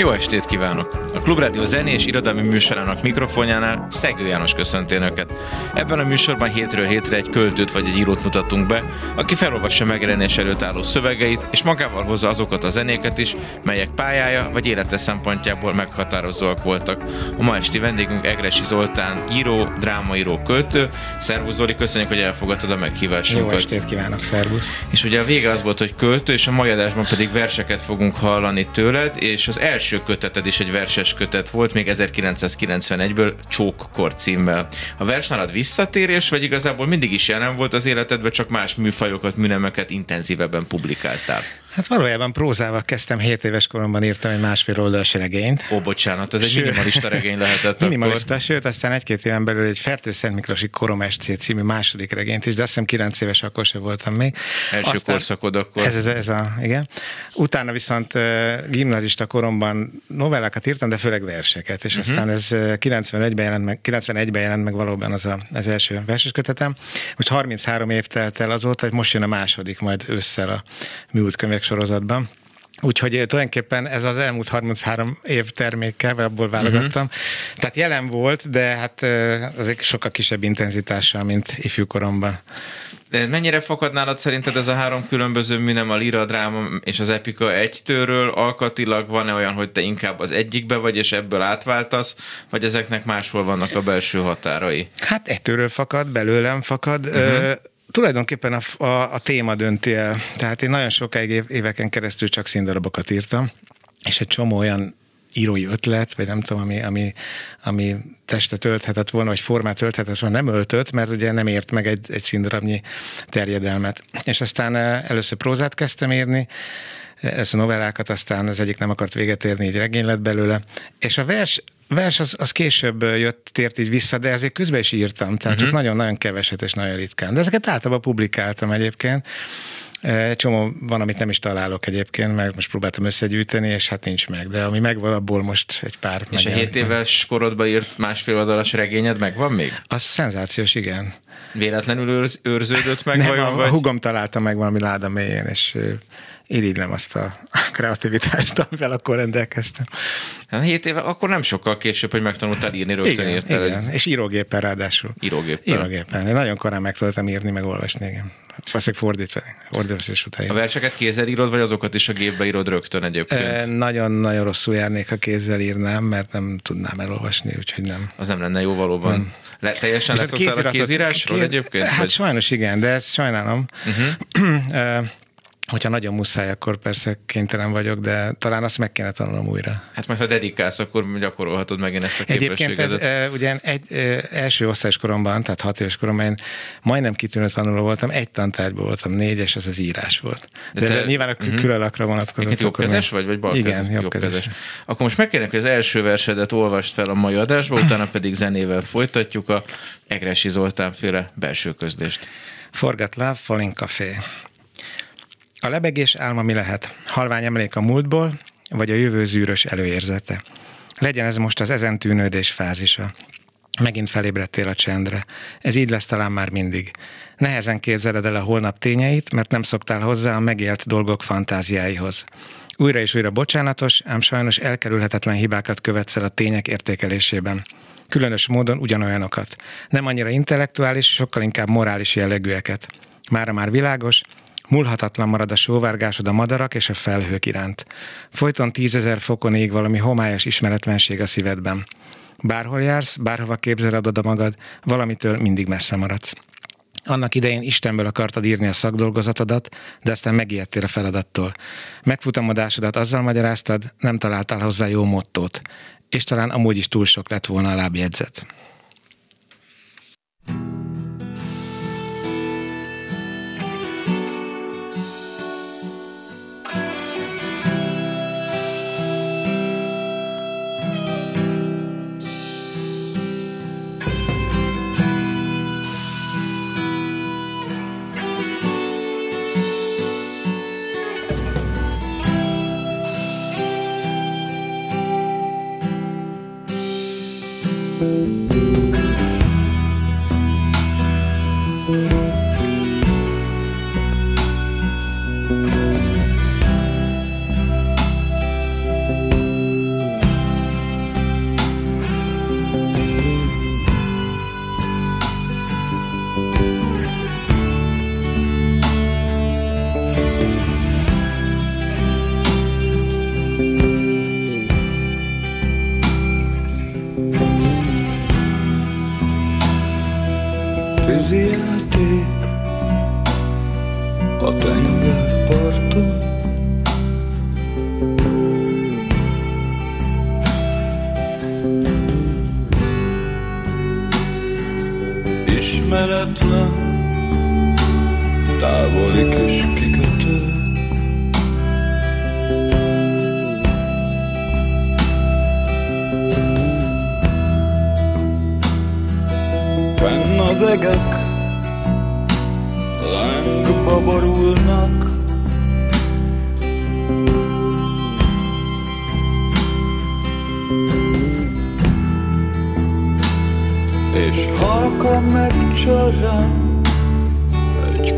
Jó estét kívánok! A Klubrádió zenés irodalmi műsorának mikrofonjánál Szegő János köszönti Önöket. Ebben a műsorban hétről hétre egy költőt vagy egy írót mutatunk be, aki felolvassa megjelenés előtt álló szövegeit, és magával hozza azokat a zenéket is, melyek pályája vagy élete szempontjából meghatározóak voltak. A ma esti vendégünk Egresi Zoltán, író, drámaíró, költő. Szervusz Zoli, köszönjük, hogy elfogadtad a meghívásunkat. Jó estét kívánok, szervusz! És ugye a vége az volt, hogy költő, és a mai adásban pedig verseket fogunk hallani tőled, és az első köteted is egy verses kötet volt, még 1991-ből Csókkor címmel. A vers nálad visszatérés, vagy igazából mindig is jelen volt az életedben, csak más műfajokat, műnemeket intenzívebben publikáltál? Hát valójában prózával kezdtem, 7 éves koromban írtam egy másfél oldalas regényt. Ó, bocsánat, ez egy minimalista regény lehetett Minimalista, akkor. sőt, aztán egy-két éven belül egy Fertő Szent Miklósi Korom SC című második regényt is, de azt hiszem 9 éves akkor sem voltam még. Első aztán, korszakod akkor. Ez, ez, ez a, igen. Utána viszont gimnazista koromban novellákat írtam, de főleg verseket, és uh-huh. aztán ez 91-ben jelent meg, 91-ben jelent meg valóban az a, az első verses kötetem. Most 33 év telt el azóta, hogy most jön a második, majd ősszel a műült könyvek sorozatban. Úgyhogy tulajdonképpen ez az elmúlt 33 év terméke, vagy abból válogattam. Uh-huh. Tehát jelen volt, de hát azért sokkal kisebb intenzitással, mint ifjúkoromban. De mennyire fakad nálad szerinted ez a három különböző műnem, a lira, dráma és az epika egytőről? Alkatilag van-e olyan, hogy te inkább az egyikbe vagy, és ebből átváltasz, vagy ezeknek máshol vannak a belső határai? Hát egytőről fakad, belőlem fakad. Uh-huh tulajdonképpen a, a, a téma dönti el. Tehát én nagyon sokáig éveken keresztül csak színdarabokat írtam, és egy csomó olyan írói ötlet, vagy nem tudom, ami, ami, ami testet ölthetett volna, vagy formát ölthetett volna, nem öltött, mert ugye nem ért meg egy, egy színdarabnyi terjedelmet. És aztán először prózát kezdtem írni, ezt a novellákat, aztán az egyik nem akart véget érni, így regény lett belőle. És a vers vers az, az később jött, tért így vissza, de ezért közben is írtam, tehát uh-huh. csak mhm. nagyon-nagyon keveset és nagyon ritkán. De ezeket általában publikáltam egyébként. Egy csomó van, amit nem is találok egyébként, mert most próbáltam összegyűjteni, és hát nincs meg. De ami megvan, abból most egy pár. És a 7 éves korodban írt másfél oldalas regényed megvan még? Az szenzációs, igen. Véletlenül őrz, őrződött meg? Nem, vajon, a, vagy? a hugom találta meg valami láda mélyén, és irigylem azt a kreativitást, amivel akkor rendelkeztem. Hát 7 éve, akkor nem sokkal később, hogy megtanultál írni, rögtön igen, írtál. Igen, és írógépen ráadásul. Írógépen. Írógépen. Én nagyon korán meg tudtam írni, meg olvasni, igen. Valószínűleg fordítva, fordítás után. A verseket kézzel írod, vagy azokat is a gépbe írod rögtön egyébként? Nagyon-nagyon rosszul járnék, ha kézzel írnám, mert nem tudnám elolvasni, úgyhogy nem. Az nem lenne jó valóban. Hmm. Le, teljesen leszoktál a kézírásról kéz... egyébként? Hát vagy? sajnos igen, de ezt sajnálom. Uh-huh. Hogyha nagyon muszáj, akkor persze kénytelen vagyok, de talán azt meg kéne tanulnom újra. Hát majd ha dedikálsz, akkor gyakorolhatod megint ezt a. Egyébként ez, ugye egy első osztályos koromban, tehát hat éves koromban én majdnem kitűnő tanuló voltam, egy tantárgyból voltam, négyes, ez az írás volt. De, de te, ez nyilván a uh-huh. különlakra vonatkozott. Jobbkezes vagy, vagy balkezes? Igen, jobbkezes. Jobb akkor most megkérnek, hogy az első versedet olvast fel a mai adásba, utána pedig zenével folytatjuk a Egresi Zoltán féle belső közlést. Forgat Love, Falling Café. A lebegés álma mi lehet? Halvány emlék a múltból, vagy a jövő zűrös előérzete? Legyen ez most az ezen tűnődés fázisa. Megint felébredtél a csendre. Ez így lesz talán már mindig. Nehezen képzeled el a holnap tényeit, mert nem szoktál hozzá a megélt dolgok fantáziáihoz. Újra és újra bocsánatos, ám sajnos elkerülhetetlen hibákat követsz el a tények értékelésében. Különös módon ugyanolyanokat. Nem annyira intellektuális, sokkal inkább morális jellegűeket. Mára már világos, Múlhatatlan marad a sóvárgásod a madarak és a felhők iránt. Folyton tízezer fokon ég valami homályos ismeretlenség a szívedben. Bárhol jársz, bárhova képzeled oda magad, valamitől mindig messze maradsz. Annak idején Istenből akartad írni a szakdolgozatodat, de aztán megijedtél a feladattól. Megfutamodásodat azzal magyaráztad, nem találtál hozzá jó mottót, és talán amúgy is túl sok lett volna a lábjegyzet. tudom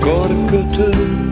korkutun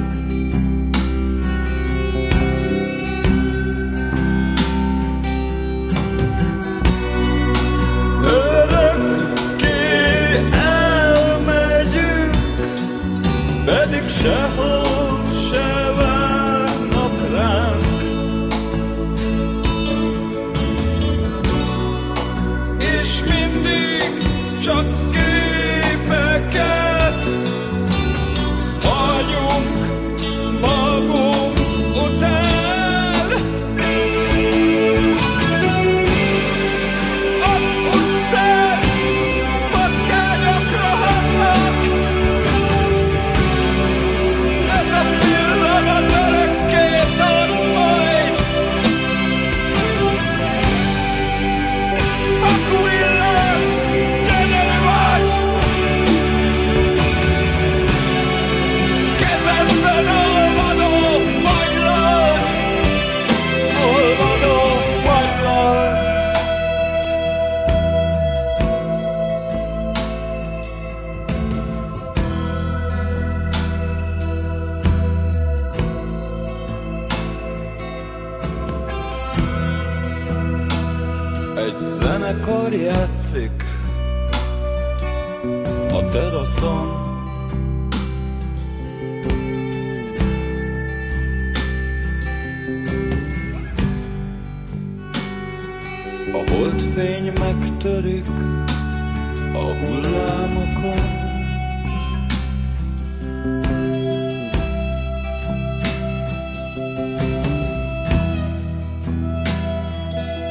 a hullámokon.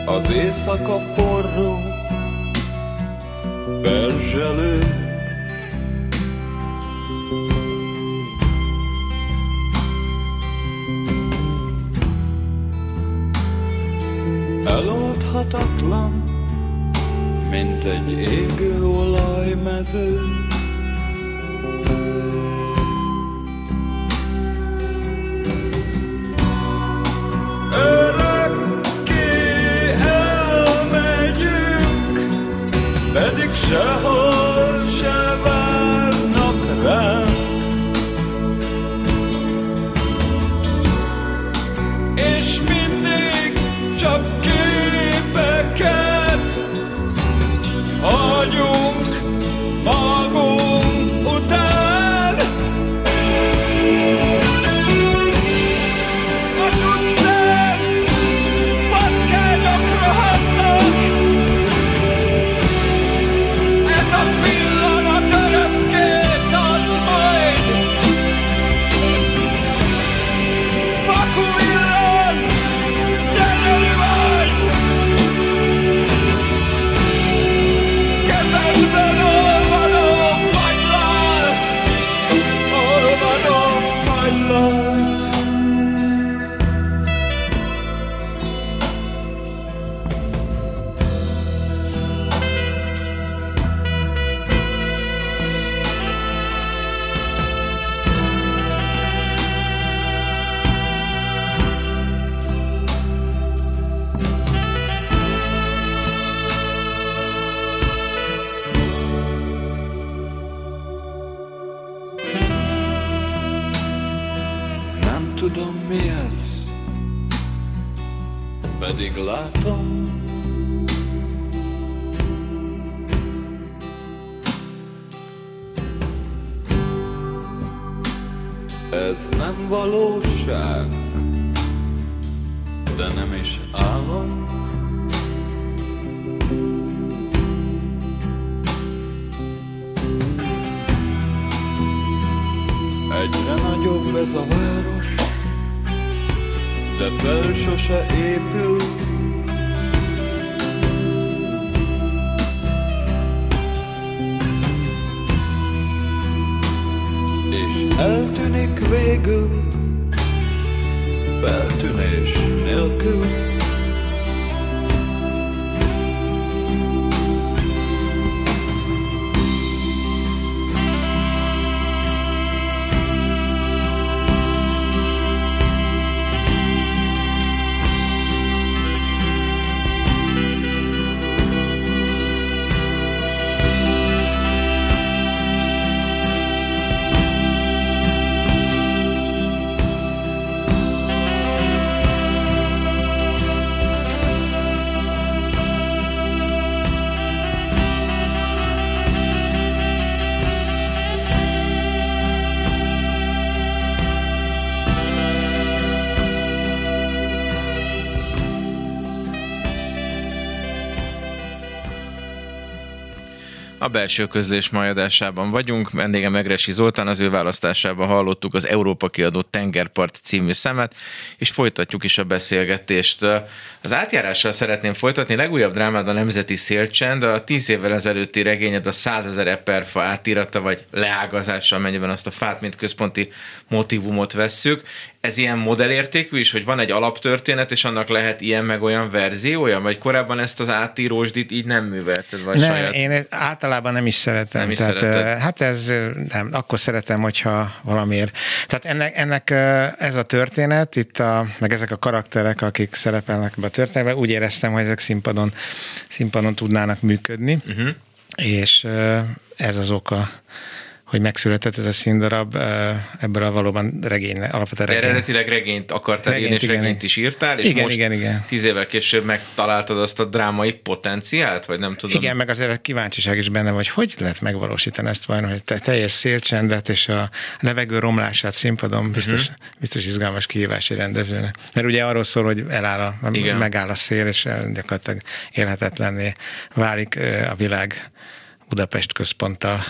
Az éjszaka forró, perzselő, Eloldhatatlan mint egy égő olajmező. Örökké elmegyünk, pedig sehol belső közlés majadásában vagyunk. Vendége Megresi Zoltán, az ő választásában hallottuk az Európa kiadó Tengerpart című szemet, és folytatjuk is a beszélgetést. Az átjárással szeretném folytatni. Legújabb drámád a Nemzeti Szélcsend, a tíz évvel ezelőtti regényed a százezer eperfa átírata, vagy leágazása, amennyiben azt a fát, mint központi motivumot vesszük ez ilyen modellértékű is, hogy van egy alaptörténet, és annak lehet ilyen meg olyan verziója, vagy korábban ezt az átírósdit így nem művelted? Vagy nem, saját... én általában nem is szeretem. Nem is Tehát, szereted. hát ez nem, akkor szeretem, hogyha valamiért. Tehát ennek, ennek ez a történet, itt a, meg ezek a karakterek, akik szerepelnek ebbe a történetben, úgy éreztem, hogy ezek színpadon, színpadon tudnának működni, uh-huh. és ez az oka hogy megszületett ez a színdarab, ebből a valóban regény, alapvetően regény. Eredetileg regényt akartál regényt, írni, és igen, regényt is írtál, és igen, most igen, igen. tíz évvel később megtaláltad azt a drámai potenciált, vagy nem tudom? Igen, meg azért a kíváncsiság is benne, hogy hogy lehet megvalósítani ezt vajon, hogy te teljes szélcsendet és a levegő romlását színpadon biztos, uh-huh. biztos izgalmas kihívás egy rendezőnek. Mert ugye arról szól, hogy eláll a, igen. megáll a szél, és gyakorlatilag élhetetlenné válik a világ Budapest központtal.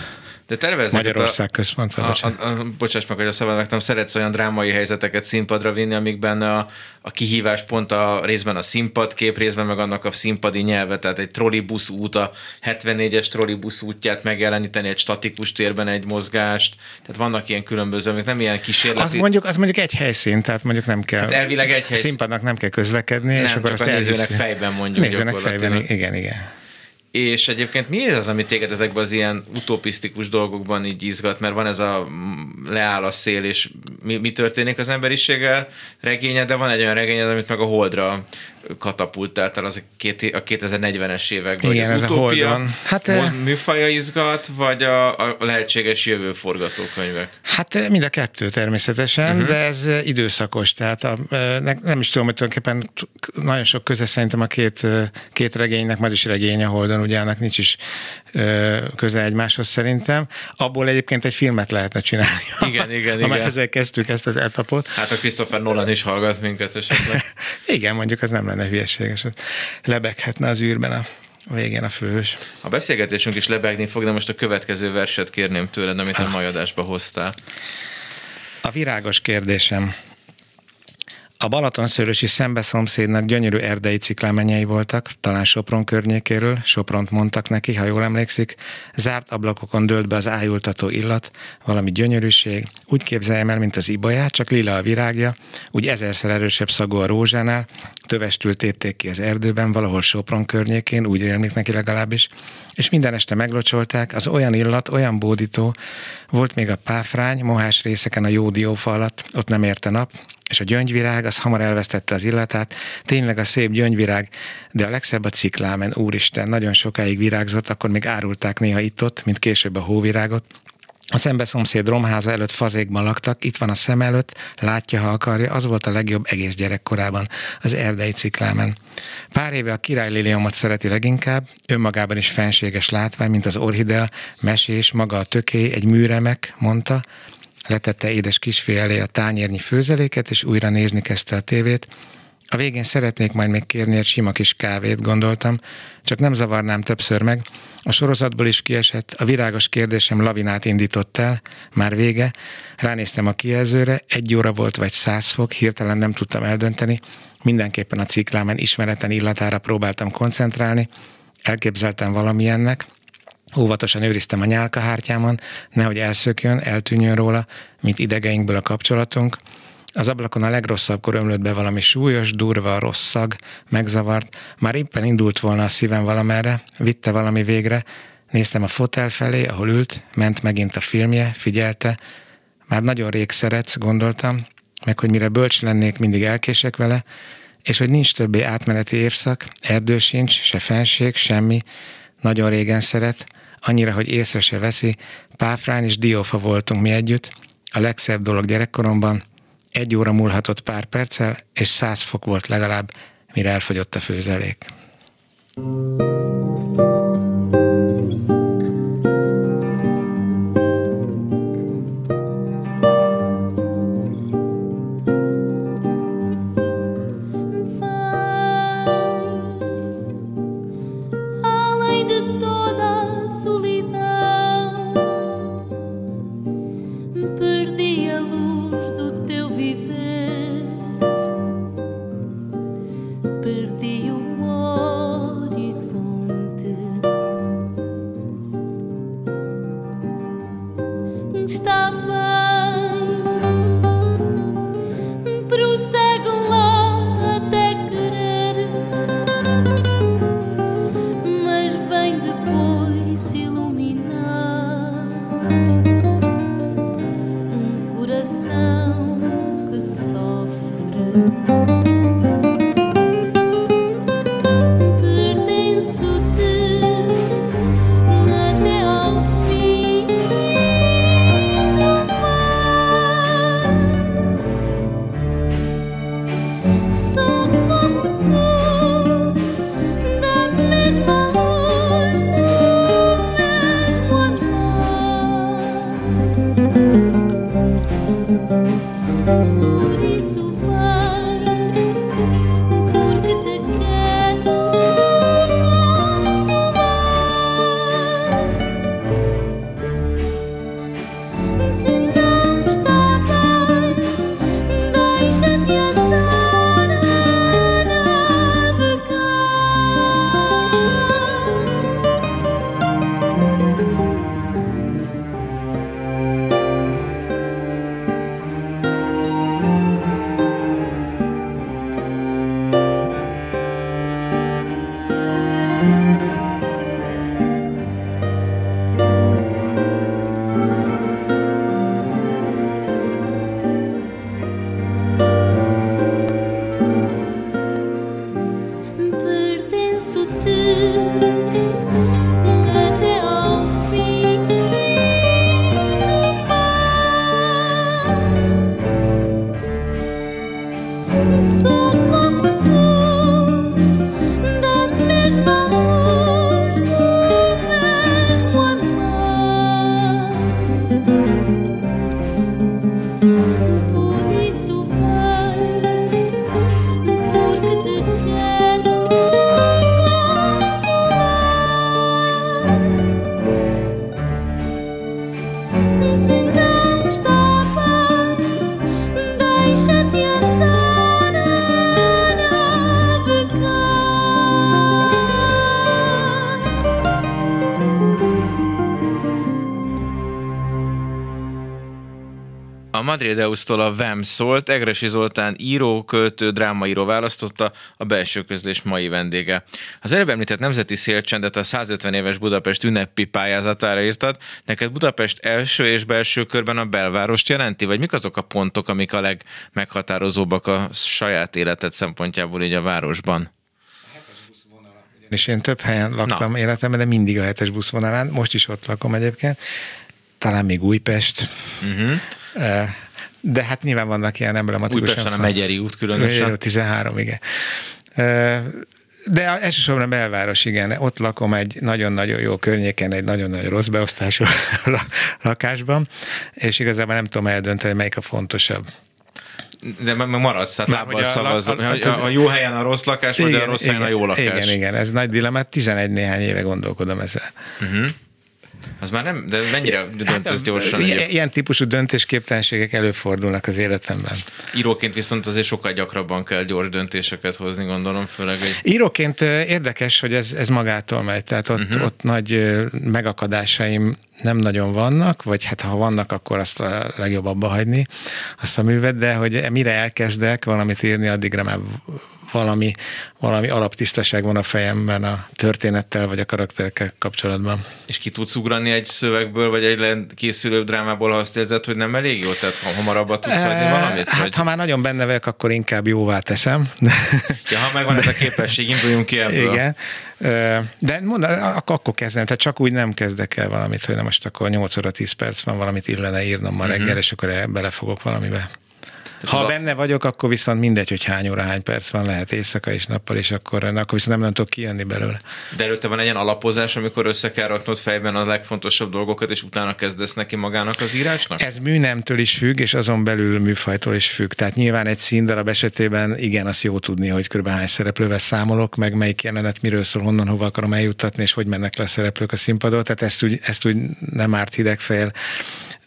De tervezek Magyarország a, központ. A, a, a, bocsáss meg, hogy a szabad megtam, szeretsz olyan drámai helyzeteket színpadra vinni, amikben a, a kihívás pont a részben a színpadkép, részben meg annak a színpadi nyelve, tehát egy trollibusz út, a 74-es trollibusz útját megjeleníteni egy statikus térben egy mozgást, tehát vannak ilyen különböző, amik nem ilyen kísérleti. Az mondjuk, az mondjuk egy helyszín, tehát mondjuk nem kell. Hát elvileg egy helyszín. Színpadnak nem kell közlekedni, nem, és akkor csak azt a nézőnek fejben mondjuk Nézőnek fejben, igen, igen. És egyébként mi az, ami téged ezekben az ilyen utopisztikus dolgokban így izgat, mert van ez a leáll a szél, és mi, mi történik az emberiséggel? Regénye, de van egy olyan regényed, amit meg a holdra katapultáltál az a, két, a 2040-es években. Igen, az ez utópia, a holdon. Hát, műfaja izgat, vagy a, a lehetséges jövő forgatókönyvek? Hát mind a kettő természetesen, uh-huh. de ez időszakos, tehát a, nem is tudom, hogy tulajdonképpen nagyon sok köze szerintem a két, két regénynek, majd is regény a holdon, ugye annak nincs is köze egymáshoz szerintem. Abból egyébként egy filmet lehetne csinálni. Igen, igen, igen. ezzel kezdtük ezt az etapot. Hát a Christopher Nolan is hallgat minket esetleg. igen, mondjuk az nem lenne hülyeség, és lebeghetne az űrben a végén a főhős. A beszélgetésünk is lebegni fog, de most a következő verset kérném tőled, amit a mai adásba hoztál. A virágos kérdésem. A Balatonszörösi szembeszomszédnak gyönyörű erdei ciklámenyei voltak, talán Sopron környékéről, Sopront mondtak neki, ha jól emlékszik. Zárt ablakokon dőlt be az ájultató illat, valami gyönyörűség. Úgy képzeljem el, mint az ibolyát, csak lila a virágja, úgy ezerszer erősebb szagú a rózsánál, tövestül tépték ki az erdőben, valahol Sopron környékén, úgy rémlik neki legalábbis, és minden este meglocsolták, az olyan illat, olyan bódító, volt még a páfrány, mohás részeken a jó diófa alatt, ott nem érte nap, és a gyöngyvirág az hamar elvesztette az illatát, tényleg a szép gyöngyvirág, de a legszebb a ciklámen, úristen, nagyon sokáig virágzott, akkor még árulták néha itt-ott, mint később a hóvirágot, A szembeszomszéd romháza előtt fazékban laktak, itt van a szem előtt, látja, ha akarja, az volt a legjobb egész gyerekkorában, az erdei ciklámen. Pár éve a király liliomot szereti leginkább, önmagában is fenséges látvány, mint az orhidea, mesés, maga a tökély, egy műremek, mondta, letette édes kisfé elé a tányérnyi főzeléket, és újra nézni kezdte a tévét. A végén szeretnék majd még kérni egy sima kis kávét, gondoltam, csak nem zavarnám többször meg, a sorozatból is kiesett, a virágos kérdésem lavinát indított el, már vége, ránéztem a kijelzőre, egy óra volt vagy száz fok, hirtelen nem tudtam eldönteni, mindenképpen a ciklámen ismereten illatára próbáltam koncentrálni, elképzeltem valamilyennek, Óvatosan őriztem a nyálkahártyámon, nehogy elszökjön, eltűnjön róla, mint idegeinkből a kapcsolatunk. Az ablakon a legrosszabbkor ömlött be valami súlyos, durva, rossz szag, megzavart. Már éppen indult volna a szívem valamerre, vitte valami végre. Néztem a fotel felé, ahol ült, ment megint a filmje, figyelte. Már nagyon rég szeretsz, gondoltam, meg hogy mire bölcs lennék, mindig elkések vele, és hogy nincs többé átmeneti évszak, erdő sincs, se fenség, semmi, nagyon régen szeret, annyira, hogy észre se veszi, páfrán és diófa voltunk mi együtt, a legszebb dolog gyerekkoromban, egy óra múlhatott pár perccel, és száz fok volt legalább, mire elfogyott a főzelék. thank you Madrideusztól a VEM szólt, Egresi Zoltán író, költő, drámaíró választotta a belső közlés mai vendége. Az előbb említett Nemzeti Szélcsendet a 150 éves Budapest ünnepi pályázatára írtad. Neked Budapest első és belső körben a belvárost jelenti, vagy mik azok a pontok, amik a legmeghatározóbbak a saját életed szempontjából így a városban? És én több helyen laktam Na. életemben, de mindig a hetes buszvonalán, most is ott lakom egyébként talán még Újpest, Uh-huh. De hát nyilván vannak ilyen emblematikusan. Újpesten a Megyeri út különösen. Megyeri út 13, igen. De elsősorban belváros, igen. Ott lakom egy nagyon-nagyon jó környéken, egy nagyon-nagyon rossz beosztású la- lakásban, és igazából nem tudom eldönteni, melyik a fontosabb. De meg maradsz, tehát lábbal szavazol. a- A, a- jó helyen a rossz lakás, vagy a rossz helyen a jó lakás. Igen, igen, ez nagy dilemmát. 11 néhány éve gondolkodom ezzel. Az már nem, de mennyire döntesz gyorsan? Ilyen, ilyen típusú döntésképtelenségek előfordulnak az életemben. íróként viszont azért sokkal gyakrabban kell gyors döntéseket hozni, gondolom, főleg egy... Íróként érdekes, hogy ez, ez magától megy, tehát ott, uh-huh. ott nagy megakadásaim nem nagyon vannak, vagy hát ha vannak, akkor azt a legjobb abba hagyni, azt a művet, de hogy mire elkezdek valamit írni, addigra már valami, valami alaptisztaság van a fejemben a történettel, vagy a karakterekkel kapcsolatban. És ki tudsz ugrani egy szövegből, vagy egy készülő drámából, ha azt érzed, hogy nem elég jó? Tehát ha hamarabban tudsz hagyni Eh, valamit? Hát, vagy... ha már nagyon benne vagyok, akkor inkább jóvá teszem. Ja, ha megvan ez a képesség, induljunk ki ebből. Igen. De mond, ak- akkor kezdem, tehát csak úgy nem kezdek el valamit, hogy na most akkor 8 óra 10 perc van, valamit illene írnom ma reggel, és akkor el- belefogok valamibe. Ha az a- benne vagyok, akkor viszont mindegy, hogy hány óra, hány perc van, lehet éjszaka és nappal, és akkor, akkor viszont nem, nem tudok kijönni belőle. De előtte van egy ilyen alapozás, amikor össze kell raknod fejben a legfontosabb dolgokat, és utána kezdesz neki magának az írásnak? Ez műnemtől is függ, és azon belül műfajtól is függ. Tehát nyilván egy színdarab esetében igen, azt jó tudni, hogy kb. hány szereplővel számolok, meg melyik jelenet miről szól, honnan, hova akarom eljuttatni, és hogy mennek le a szereplők a színpadon. Tehát ezt úgy, ezt úgy nem árt hidegfejjel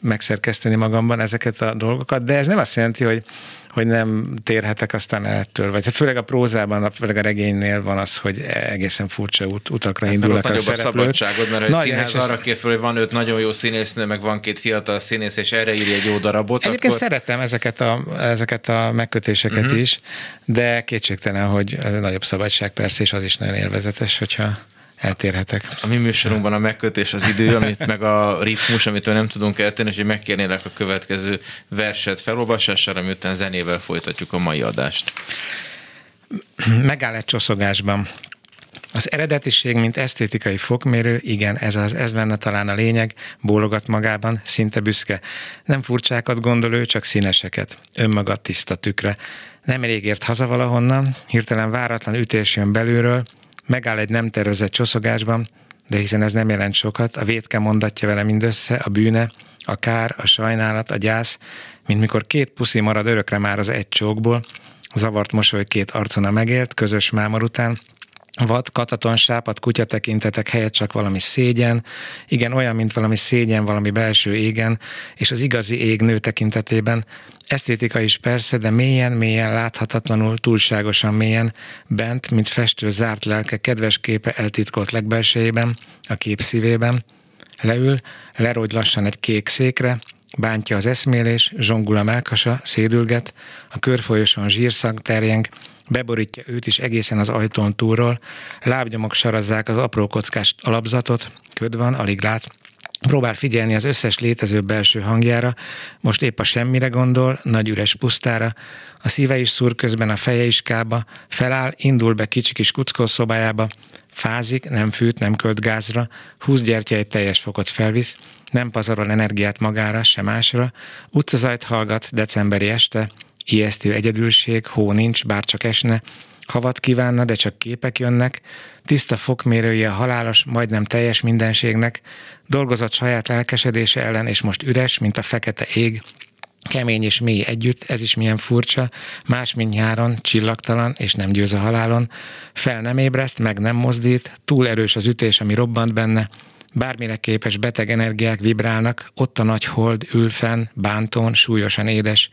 megszerkeszteni magamban ezeket a dolgokat, de ez nem azt jelenti, hogy hogy nem térhetek aztán ettől. Vagy hát főleg a prózában, főleg a regénynél van az, hogy egészen furcsa ut- utakra Mert indulnak a nagyobb a szereplők. szabadságod, mert egy színház arra kér fel, hogy van öt nagyon jó színésznő, meg van két fiatal színész, és erre írja egy jó darabot, Egyébként akkor... szeretem ezeket a, ezeket a megkötéseket uh-huh. is, de kétségtelen, hogy a nagyobb szabadság persze, és az is nagyon élvezetes, hogyha eltérhetek. A mi műsorunkban a megkötés az idő, amit meg a ritmus, amitől nem tudunk eltérni, és hogy megkérnélek a következő verset felolvasására, miután zenével folytatjuk a mai adást. Megáll egy csoszogásban. Az eredetiség, mint esztétikai fokmérő, igen, ez az, ez lenne talán a lényeg, bólogat magában, szinte büszke. Nem furcsákat gondol ő, csak színeseket. Önmagad tiszta tükre. Nem elég ért haza valahonnan, hirtelen váratlan ütés jön belülről, megáll egy nem tervezett csoszogásban, de hiszen ez nem jelent sokat, a vétke mondatja vele mindössze, a bűne, a kár, a sajnálat, a gyász, mint mikor két puszi marad örökre már az egy csókból, zavart mosoly két arcona megélt, közös mámor után, vad, kataton, sápat, kutya tekintetek helyett csak valami szégyen, igen, olyan, mint valami szégyen valami belső égen, és az igazi ég nő tekintetében, esztétika is persze, de mélyen, mélyen, láthatatlanul, túlságosan mélyen, bent, mint festő zárt lelke, kedves képe eltitkolt legbelsejében, a kép szívében, leül, lerogy lassan egy kék székre, bántja az eszmélés, zsongul a melkasa, szédülget, a körfolyoson zsírszag terjeng, beborítja őt is egészen az ajtón túlról, lábnyomok sarazzák az apró kockás alapzatot, köd van, alig lát, Próbál figyelni az összes létező belső hangjára, most épp a semmire gondol, nagy üres pusztára, a szíve is szúr közben a feje is kába, feláll, indul be kicsi kis kuckó szobájába, fázik, nem fűt, nem költ gázra, húsz gyertya egy teljes fokot felvisz, nem pazarol energiát magára, se másra, utcazajt hallgat decemberi este, ijesztő egyedülség, hó nincs, bár csak esne, havat kívánna, de csak képek jönnek, tiszta fokmérője a halálos, majdnem teljes mindenségnek, dolgozott saját lelkesedése ellen, és most üres, mint a fekete ég, kemény és mély együtt, ez is milyen furcsa, más, mint nyáron, csillagtalan, és nem győz a halálon, fel nem ébreszt, meg nem mozdít, túl erős az ütés, ami robbant benne, bármire képes beteg energiák vibrálnak, ott a nagy hold ül fenn, bántón, súlyosan édes,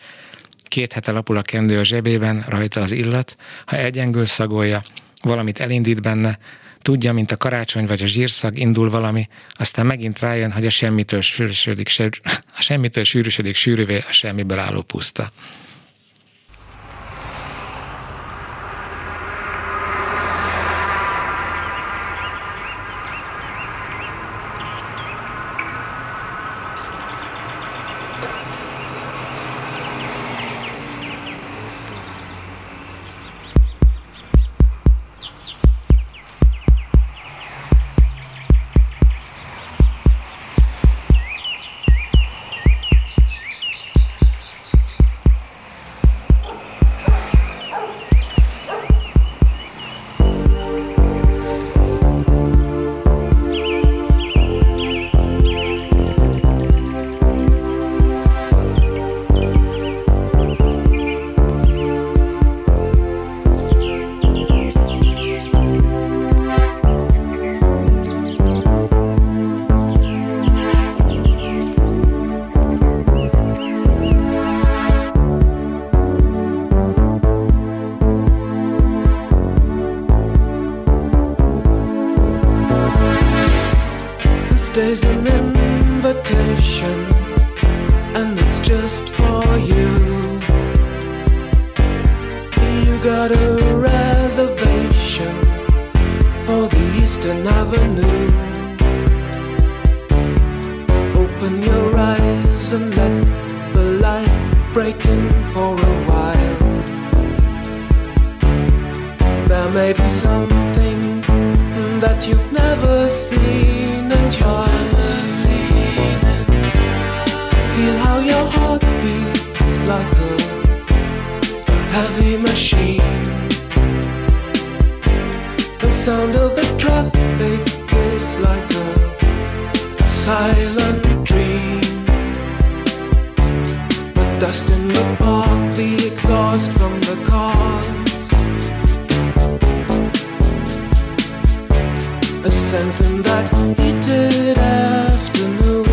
Két hete lapul a kendő a zsebében, rajta az illat, ha elgyengül szagolja, valamit elindít benne, tudja, mint a karácsony vagy a zsírszag, indul valami, aztán megint rájön, hogy a semmitől sűrűsödik, sűr, a semmitől sűrűsödik sűrűvé a semmiből álló puszta. Today's an invitation, sound of the traffic is like a, silent dream. The dust in the park, the exhaust from the cars. A sense in that heated afternoon.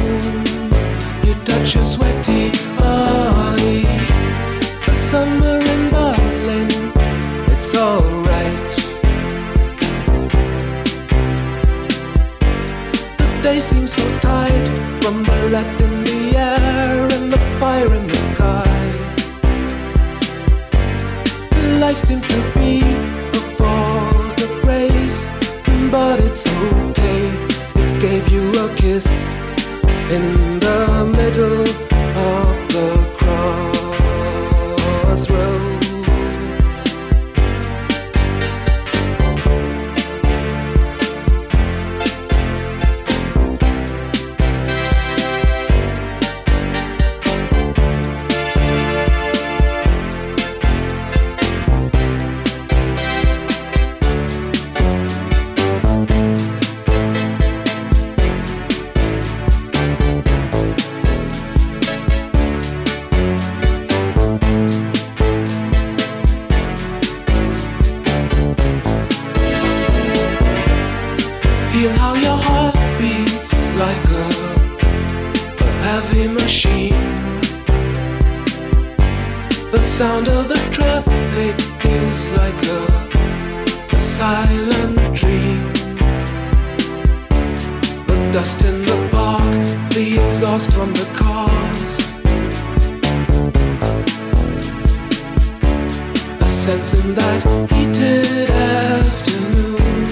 You touch your sweaty body. A summer in Berlin, it's alright. Day seems so tight from the lead in the air and the fire in the sky. Life seemed to be a fault of grace, but it's okay. It gave you a kiss in the middle of the crossroads. The sound of the traffic is like a, silent dream. The dust in the park, the exhaust from the cars. A sense in that heated afternoon.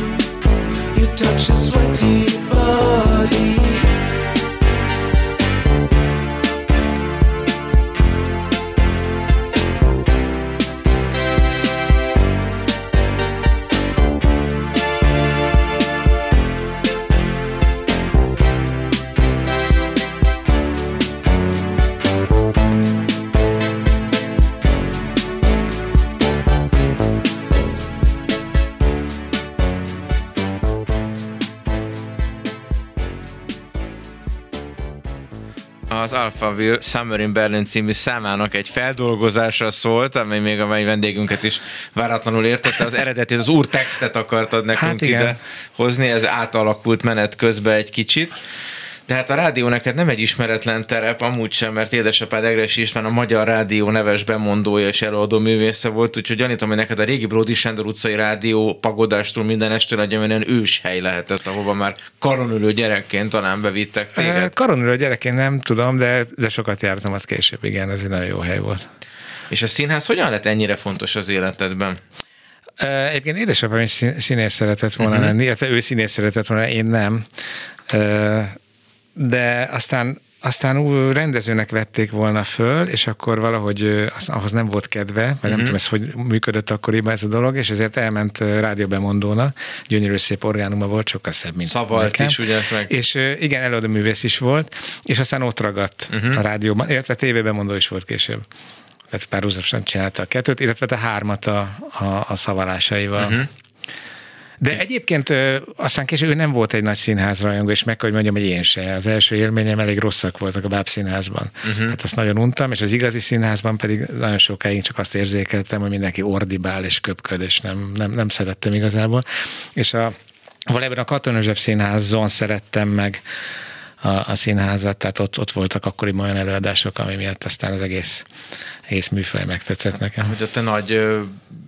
You touch a az Alphaville Summer in Berlin című számának egy feldolgozása szólt, amely még a mai vendégünket is váratlanul értette. Az eredeti, az úr textet akartad nekünk Hát igen. ide hozni, ez átalakult menet közben egy kicsit. De hát a rádió neked nem egy ismeretlen terep, amúgy sem, mert édesapád Egresi István a Magyar Rádió neves bemondója és előadó művésze volt, úgyhogy gyanítom, hogy neked a régi Bródi Sándor utcai rádió pagodástól minden estől egy olyan őshely lehetett, ahova már karonülő gyerekként talán bevittek téged. Karonülő gyerekként nem tudom, de, de sokat jártam ott később, igen, ez egy nagyon jó hely volt. És a színház hogyan lett ennyire fontos az életedben? Egyébként édesapám is szín- színész szeretett volna uh-huh. lenni, illetve ő színész szeretett volna, én nem. De aztán aztán ú, rendezőnek vették volna föl, és akkor valahogy az- ahhoz nem volt kedve, mert uh-huh. nem tudom, ez hogy működött akkoriban ez a dolog, és ezért elment rádióbemondónak, gyönyörű szép orgánuma volt, sokkal szebb, mint Szavalt nekem. is, ugye, meg- És igen, előadó művész is volt, és aztán ott ragadt uh-huh. a rádióban, illetve tévébemondó is volt később. Tehát párhuzamosan csinálta a kettőt, illetve a hármat a, a, a szavalásaival. Uh-huh. De egyébként ö, aztán később ő nem volt egy nagy színház rajongó, és meg kell, hogy mondjam, hogy én se. Az első élményem elég rosszak voltak a bábszínházban. Uh-huh. Hát azt nagyon untam, és az igazi színházban pedig nagyon sokáig csak azt érzékeltem, hogy mindenki ordibál és köpköd, és nem, nem, nem szerettem igazából. És a, valójában a Katona József színházon szerettem meg a, a színházat, tehát ott, ott voltak akkoriban olyan előadások, ami miatt aztán az egész, egész műfaj megtetszett nekem. Hogy ott a nagy ö,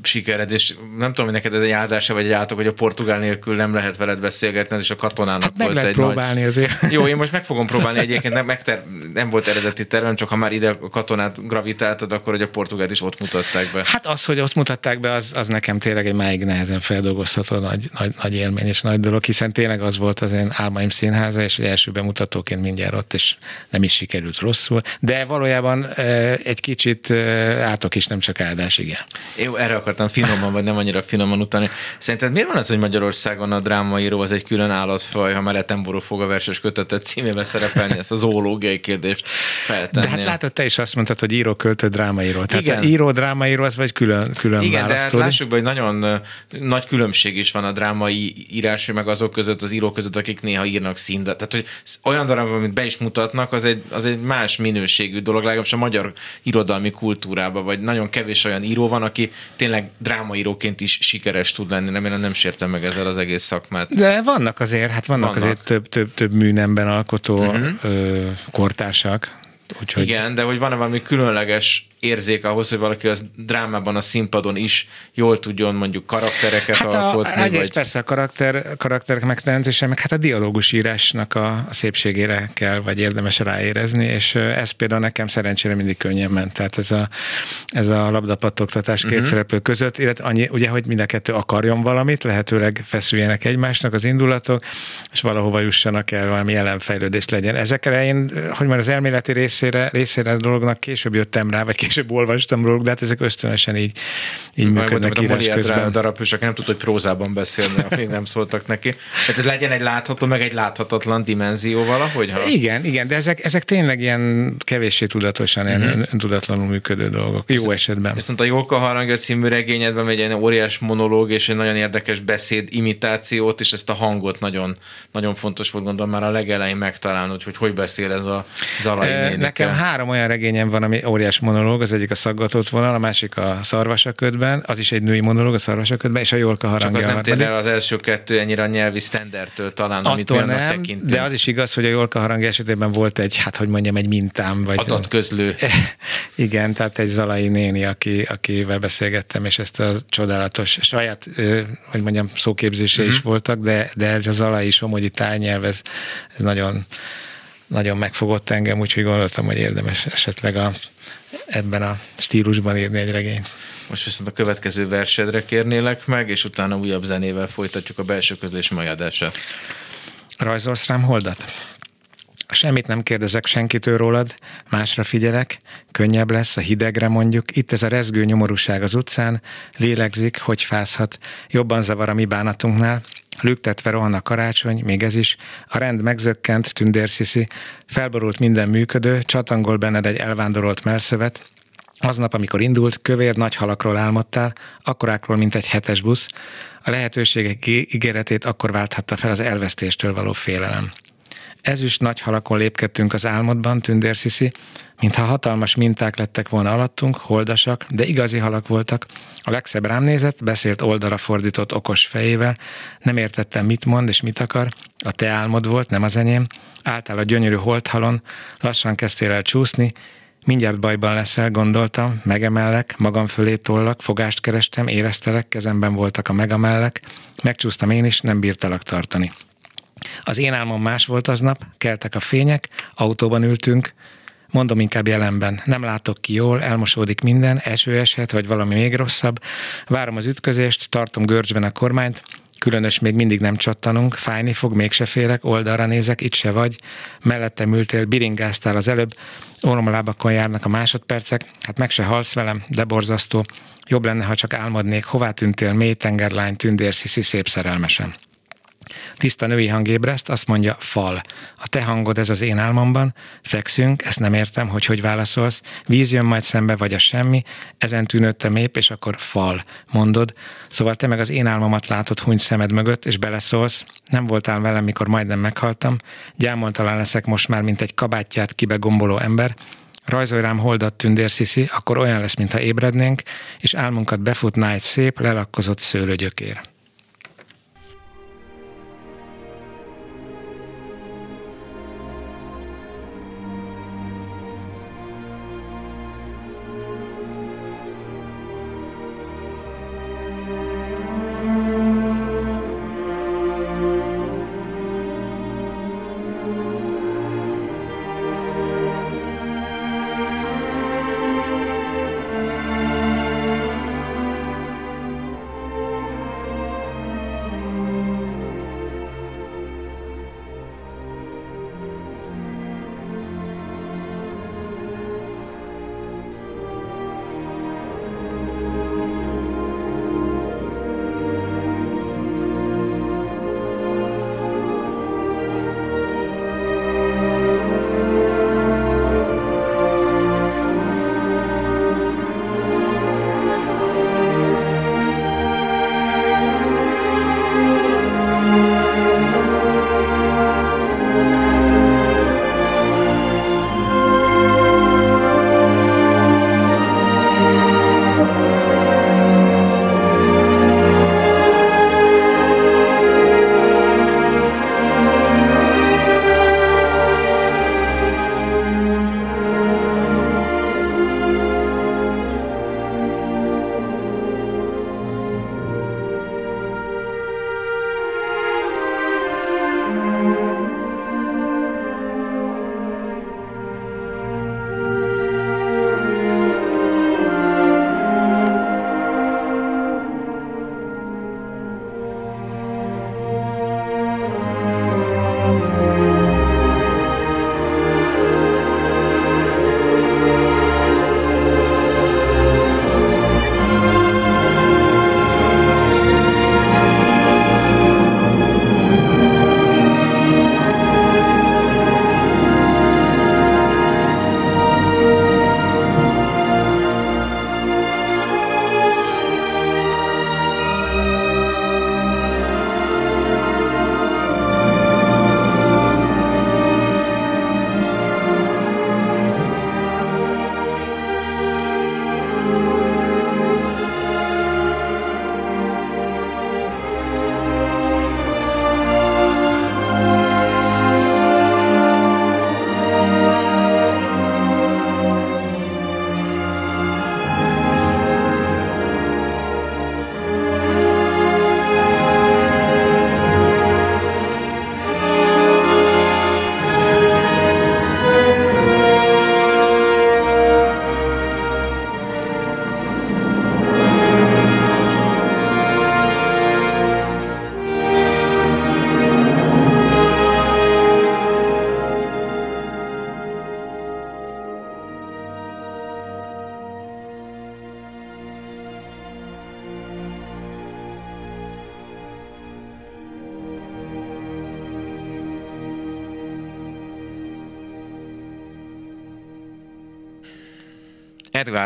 sikered, és nem tudom, hogy neked ez egy áldása vagy egy átok, hogy a portugál nélkül nem lehet veled beszélgetni, és a katonának Hát meg volt lehet egy próbálni nagy... azért. Jó, én most meg fogom próbálni egyébként, nem, megter... nem volt eredeti tervem, csak ha már ide a katonát gravitáltad, akkor hogy a portugált is ott mutatták be. Hát az, hogy ott mutatták be, az, az nekem tényleg egy máig nehezen feldolgozható nagy, nagy, nagy élmény és nagy dolog, hiszen tényleg az volt az én álmaim színháza, és első bemutatóként mindjárt ott, és nem is sikerült rosszul, de valójában egy kicsit átok is, nem csak áldás, igen. Jó, erre akartam finoman, vagy nem annyira finoman utáni. Szerinted miért van az, hogy Magyarországon a drámaíró az egy külön állatfaj, ha már Etenború fog a verses kötetet címébe szerepelni, ezt a zoológiai kérdést feltenni? De hát látod, te is azt mondtad, hogy író, költő, drámaíró. Tehát Igen. író, drámaíró, az vagy külön, külön Igen, de hát lássuk be, hogy nagyon nagy különbség is van a drámai írás, meg azok között, az írók között, akik néha írnak színdet. Tehát, hogy olyan darab, amit be is mutatnak, az egy, az egy más minőségű dolog, legalábbis a magyar irodalmi kultúrában, vagy nagyon kevés olyan író van, aki tényleg drámaíróként is sikeres tud lenni. Nem, én nem sértem meg ezzel az egész szakmát. De vannak azért, hát vannak, Vannak. azért több, több, több műnemben alkotó uh-huh. ö, kortársak. Úgyhogy Igen, de hogy van-e valami különleges érzék ahhoz, hogy valaki az drámában, a színpadon is jól tudjon mondjuk karaktereket Hát a, alkotni, egyrészt vagy... persze a karakter, karakterek megteremtése, meg hát a dialógus írásnak a, a szépségére kell, vagy érdemes ráérezni, és ez például nekem szerencsére mindig könnyen ment. Tehát ez a, ez a labdapattogtatás két uh-huh. szereplő között, illetve annyi, ugye, hogy mind a kettő akarjon valamit, lehetőleg feszüljenek egymásnak az indulatok, és valahova jussanak el, valami ellenfejlődés legyen. Ezekre én, hogy már az elméleti részére, részére a dolognak később jöttem rá, vagy később olvastam róluk, de hát ezek ösztönösen így, így Majd működnek a írás közben. darab, és aki nem tudta, hogy prózában beszélni, még nem szóltak neki. Tehát legyen egy látható, meg egy láthatatlan dimenzió valahogy? Ha... Igen, igen, de ezek, ezek tényleg ilyen kevéssé tudatosan, Mhm. ilyen uh-huh. tudatlanul működő dolgok. Jó esetben. Viszont a Jolka harangja című regényedben egy óriás monológ és egy nagyon érdekes beszéd imitációt, és ezt a hangot nagyon, nagyon fontos volt gondolom már a legelején megtalálni, hogy hogy, hogy beszél ez a nénike. Nekem három olyan regényem van, ami óriás monológ, az egyik a szaggatott vonal, a másik a szarvasaködben, az is egy női monológ a szarvasaködben, és a Jolka Csak harangja. az a nem tér el az első kettő ennyire a nyelvi standardtől talán, amit Attól annak nem, tekintünk. de az is igaz, hogy a Jolka harang esetében volt egy, hát hogy mondjam, egy mintám. Vagy Adatközlő. Igen, tehát egy zalai néni, aki, akivel beszélgettem, és ezt a csodálatos, saját, hogy mondjam, szóképzése Mhm. uh-huh. is voltak, de, de ez a zalai somogyi tájnyelv, ez, ez nagyon, nagyon megfogott engem, úgyhogy gondoltam, hogy érdemes esetleg a, ebben a stílusban írni egy regényt. Most viszont a következő versedre kérnélek meg, és utána újabb zenével folytatjuk a belső közlés mai adását. Rajzolsz rám holdat? Semmit nem kérdezek senkitől rólad, másra figyelek, könnyebb lesz, a hidegre mondjuk, itt ez a rezgő nyomorúság az utcán, lélegzik, hogy fázhat, jobban zavar a mi bánatunknál, lüktetve rohan a karácsony, még ez is, a rend megzökkent, tündérsziszi, felborult minden működő, csatangol benned egy elvándorolt melszövet, Aznap, amikor indult, kövér nagy halakról álmodtál, akkorákról, mint egy hetes busz, a lehetőségek ígéretét akkor válthatta fel az elvesztéstől való félelem. Ezüst nagy halakon lépkedtünk az álmodban, tündérsziszi, mintha hatalmas minták lettek volna alattunk, holdasak, de igazi halak voltak. A legszebb rám nézett, beszélt oldalra fordított okos fejével, nem értettem, mit mond és mit akar, a te álmod volt, nem az enyém, álltál a gyönyörű holthalon, lassan kezdtél el csúszni, Mindjárt bajban leszel, gondoltam, megemellek, magam fölé tollak, fogást kerestem, éreztelek, kezemben voltak a megamellek, megcsúsztam én is, nem bírtalak tartani. Az én álmom más volt aznap, keltek a fények, autóban ültünk, mondom inkább jelenben, nem látok ki jól, elmosódik minden, eső eshet, vagy valami még rosszabb, várom az ütközést, tartom görcsben a kormányt, Különös még mindig nem csattanunk, fájni fog, mégse félek, oldalra nézek, itt se vagy. Mellettem ültél, biringáztál az előbb, oromlábakon járnak a másodpercek, hát meg se halsz velem, de borzasztó. Jobb lenne, ha csak álmodnék, hová tűntél, mély tengerlány, tündér, sziszi, szép szerelmesem. Tiszta női hang ébreszt, azt mondja, fal. A te hangod ez az én álmomban, fekszünk, ezt nem értem, hogy hogy válaszolsz, víz jön majd szembe, vagy a semmi, ezen tűnődtem épp, és akkor fal, mondod. Szóval te meg az én álmomat látod huny szemed mögött, és beleszólsz. Nem voltál velem, mikor majdnem meghaltam. Gyámoltalan leszek most már, mint egy kabátját kibegomboló ember, Rajzolj rám holdat tündérsziszi, akkor olyan lesz, mintha ébrednénk, és álmunkat befutná egy szép, lelakkozott szőlőgyökér.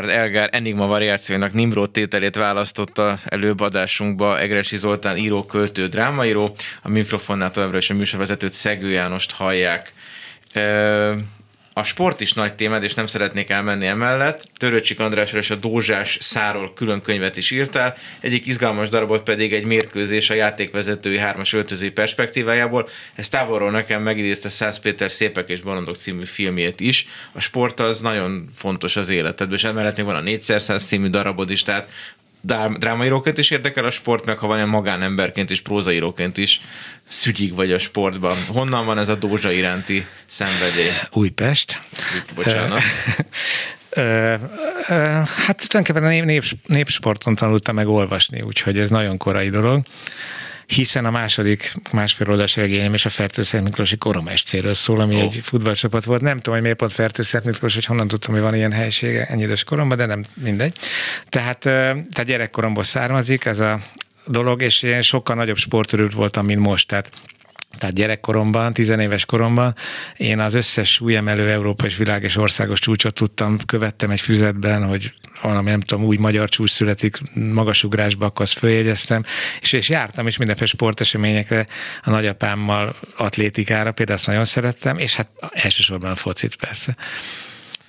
Edward Elgár Enigma variációnak Nimrod tételét választotta előbb adásunkba Egresi Zoltán író, költő, drámaíró. A mikrofonnál továbbra is a műsorvezetőt Szegő Jánost hallják. A sport is nagy témád, és nem szeretnék elmenni emellett. Töröcsik Andrásról és a Dózsás Száról külön könyvet is írtál. Egyik izgalmas darabot pedig egy mérkőzés a játékvezetői hármas öltöző perspektívájából. Ez távolról nekem megidézte Szász Péter Szépek és Balandok című filmjét is. A sport az nagyon fontos az életedben, és emellett még van a 4x100 című darabod is, tehát drámaíróként is érdekel a sport, meg ha van magánemberként és prózaíróként is szügyig vagy a sportban. Honnan van ez a dózsa iránti szenvedély? Újpest. Bocsánat. hát tulajdonképpen nép, népsporton tanultam meg olvasni, úgyhogy ez nagyon korai dolog hiszen a második másfél oldalas regényem és a Fertőszent Miklósi céről szól, ami oh. egy futballcsapat volt. Nem tudom, hogy miért pont Fertőszent Miklós, hogy honnan tudtam, hogy van ilyen helyisége ennyi idős koromban, de nem mindegy. Tehát, tehát gyerekkoromból származik ez a dolog, és én sokkal nagyobb sportörült voltam, mint most. Tehát tehát gyerekkoromban, tizenéves koromban én az összes súlyemelő Európa és világ és országos csúcsot tudtam, követtem egy füzetben, hogy valami nem tudom, új magyar csúcs születik magasugrásba, akkor azt följegyeztem, és, és jártam is mindenféle sporteseményekre a nagyapámmal atlétikára, például azt nagyon szerettem, és hát elsősorban a focit persze.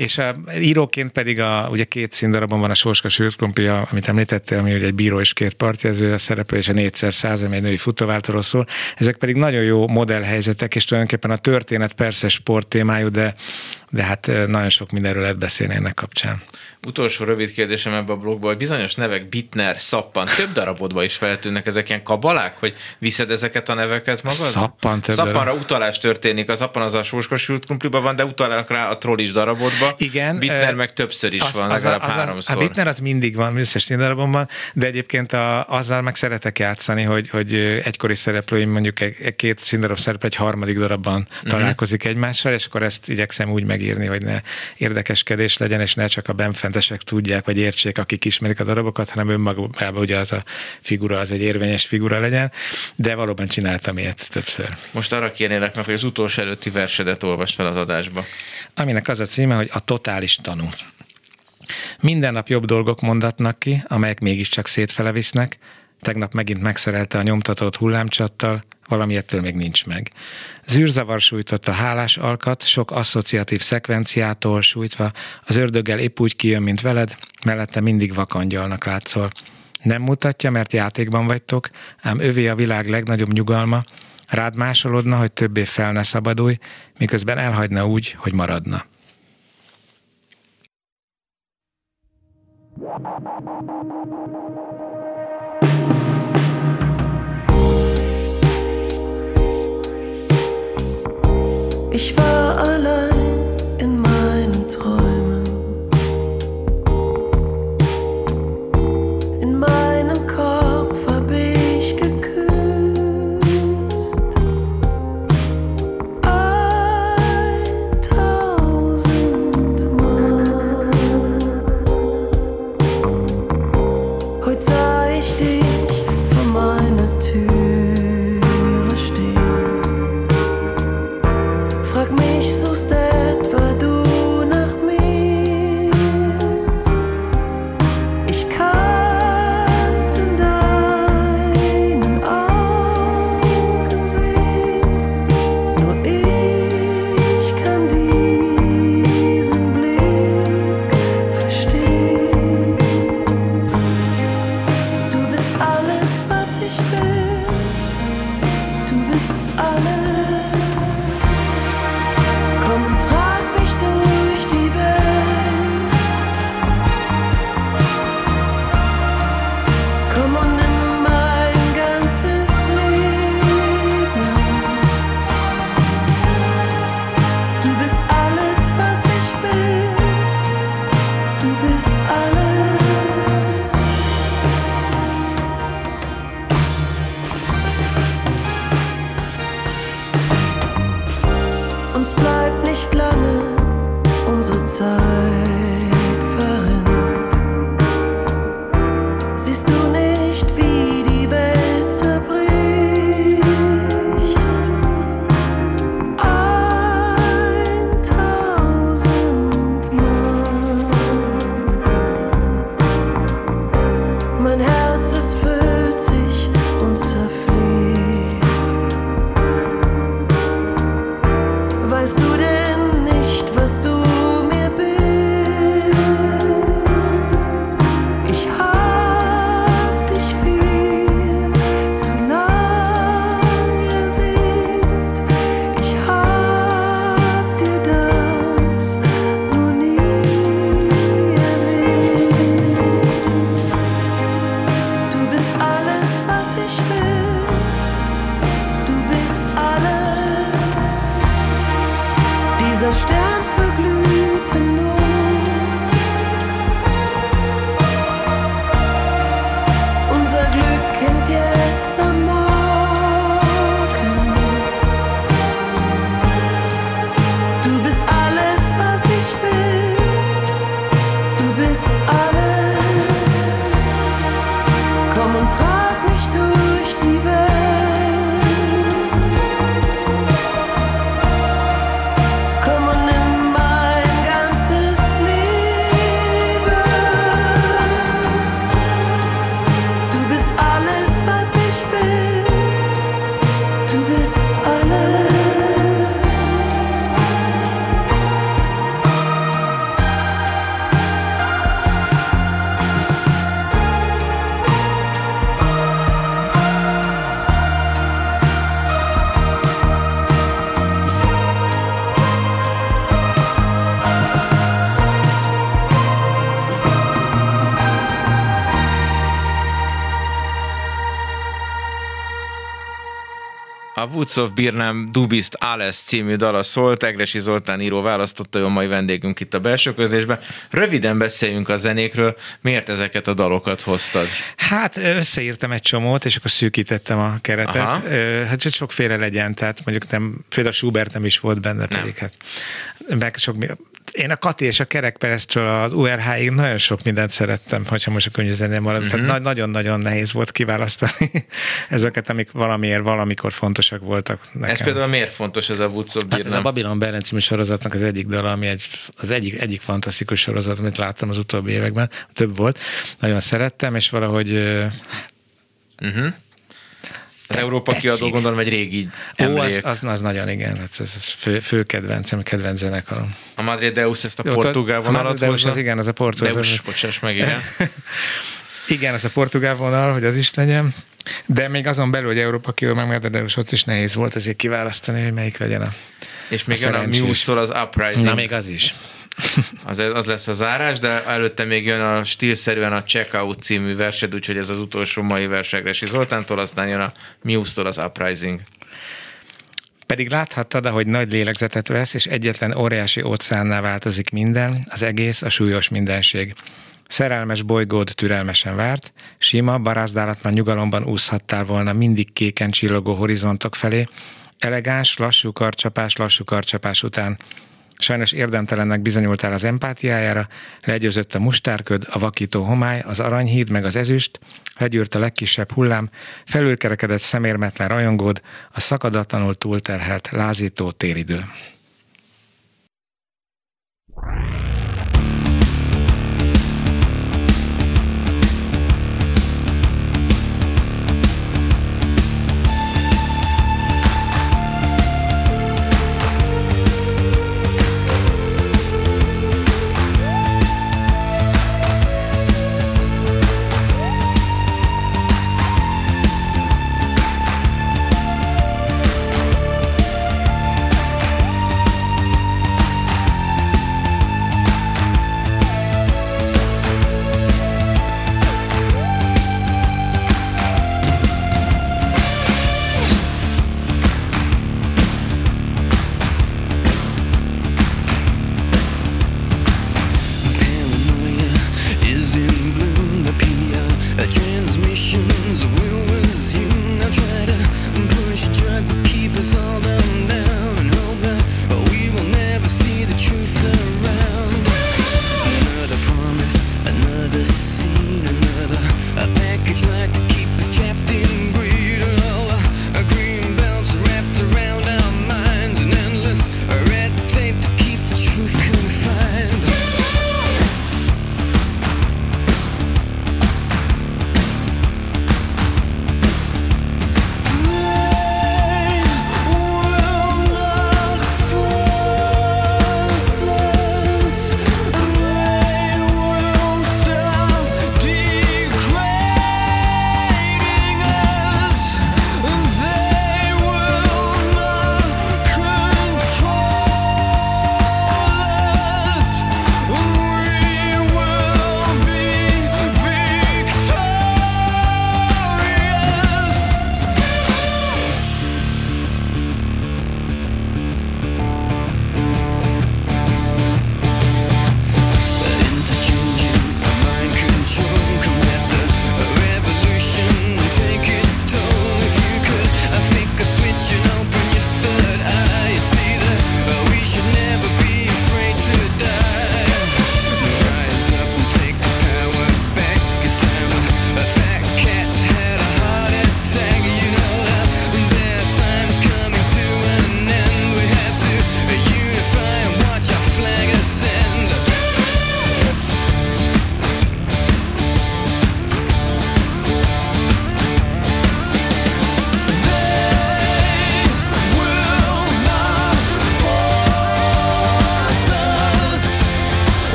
És a íróként pedig a, ugye két színdarabon van a Sorska Sőtkrompia, amit említettél, ami ugye egy bíró és két partjező, a szereplő és a négyszer száz, ami egy női futóváltóról szól. Ezek pedig nagyon jó modellhelyzetek, és tulajdonképpen a történet persze sport témájú, de, de hát nagyon sok mindenről lehet beszélni ennek kapcsán. Utolsó rövid kérdésem ebbe a blogba, hogy bizonyos nevek, Bitner, Szappan, több darabodban is feltűnnek ezek ilyen kabalák, hogy viszed ezeket a neveket magad? Szappan több Szappanra darab. utalás történik, a Szappan az a sóskosült krumpliba van, de utalnak rá a trollis darabodba. Igen. Bitner meg többször is az, van, legalább az, az, háromszor. A Bitner az mindig van összes darabomban, de egyébként a, azzal meg szeretek játszani, hogy, hogy egykori szereplőim mondjuk egy, két színdarab szereplő egy harmadik darabban uh-huh. találkozik egymással, és akkor ezt igyekszem úgy megírni, hogy ne érdekeskedés legyen, és ne csak a benfen fentesek tudják, vagy értsék, akik ismerik a darabokat, hanem önmagában ugye az a figura, az egy érvényes figura legyen, de valóban csináltam ilyet többször. Most arra kérnélek meg, hogy az utolsó előtti versedet olvast fel az adásba. Aminek az a címe, hogy a totális tanú. Minden nap jobb dolgok mondatnak ki, amelyek mégiscsak szétfele visznek, tegnap megint megszerelte a nyomtatott hullámcsattal, valami ettől még nincs meg. Zűrzavar sújtott a hálás alkat, sok asszociatív szekvenciától sújtva, az ördöggel épp úgy kijön, mint veled, mellette mindig vakangyalnak látszol. Nem mutatja, mert játékban vagytok, ám övé a világ legnagyobb nyugalma, rád másolodna, hogy többé fel ne szabadulj, miközben elhagyna úgy, hogy maradna. Ich war allein A Woods of Birnam Dubist Alice című dala szólt, Egresi Zoltán író választotta ő a mai vendégünk itt a belső közlésben. Röviden beszéljünk a zenékről, miért ezeket a dalokat hoztad? Hát összeírtam egy csomót, és akkor szűkítettem a keretet. Aha. Hát csak sokféle legyen, tehát mondjuk nem, például Schubert nem is volt benne, pedig hát meg sok, én a Kati és a Kerekperesztől az URH-ig nagyon sok mindent szerettem, hogyha most a könyvzenél marad. Uh-huh. Tehát na- nagyon-nagyon nehéz volt kiválasztani ezeket, amik valamiért valamikor fontosak voltak nekem. Ez például miért fontos ez a Woods of Hát ez a? Babylon Berlin című sorozatnak az egyik dala, ami egy, az egyik, egyik fantasztikus sorozat, amit láttam az utóbbi években. Több volt. Nagyon szerettem, és valahogy ö, Az Európa Tetszik. kiadó gondolom egy régi Ó, az, emlék. az, az nagyon igen, hát ez, ez fő, fő kedvencem, kedvenc zenekarom. A Madrid Deus ezt a Jó, portugál vonalat Madrid Deus az igen, az a portugál- Deus, az- bocsáss meg, igen. Igen, ez a portugál vonal, hogy az is legyen. De még azon belül, hogy Európa kiadó, meg Mededeus ott is nehéz volt ezért kiválasztani, hogy melyik legyen a... És még A a. Muse-tól az Uprising. Na, még az is. Az, az lesz a zárás, de előtte még jön a stílszerűen a Checkout című versed, úgyhogy ez az utolsó mai versegresi Zoltántól, aztán jön a Muse-tól az Uprising. Pedig láthattad, ahogy nagy lélegzetet vesz, és egyetlen óriási óceánná változik minden, az egész a súlyos mindenség. Szerelmes bolygód türelmesen várt, sima, barázdálatlan nyugalomban úszhattál volna mindig kéken csillogó horizontok felé, elegáns, lassú karcsapás, lassú karcsapás után. Sajnos érdemtelennek bizonyultál az empátiájára, legyőzött a mustárköd, a vakító homály, az aranyhíd meg az ezüst, legyűrt a legkisebb hullám, felülkerekedett szemérmetlen rajongód, a szakadatlanul túlterhelt, lázító téridő.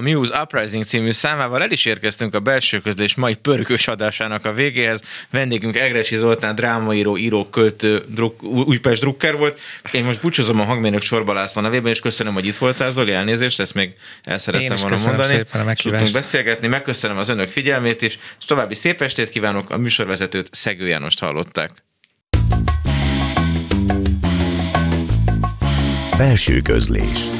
A Muse Uprising című számával el is érkeztünk a belső közlés mai pörgős adásának a végéhez. Vendégünk Egresi Zoltán, drámaíró, író, költő, druk, Újpest drukker volt. Én most búcsúzom a hangmérnök Sorba László nevében, és köszönöm, hogy itt voltál, Zoli, elnézést, ezt még el szerettem volna mondani. szépen a meghívást. beszélgetni, megköszönöm az önök figyelmét is, és további szép estét kívánok, a műsorvezetőt Szegő Jánost hallották. Belső közlés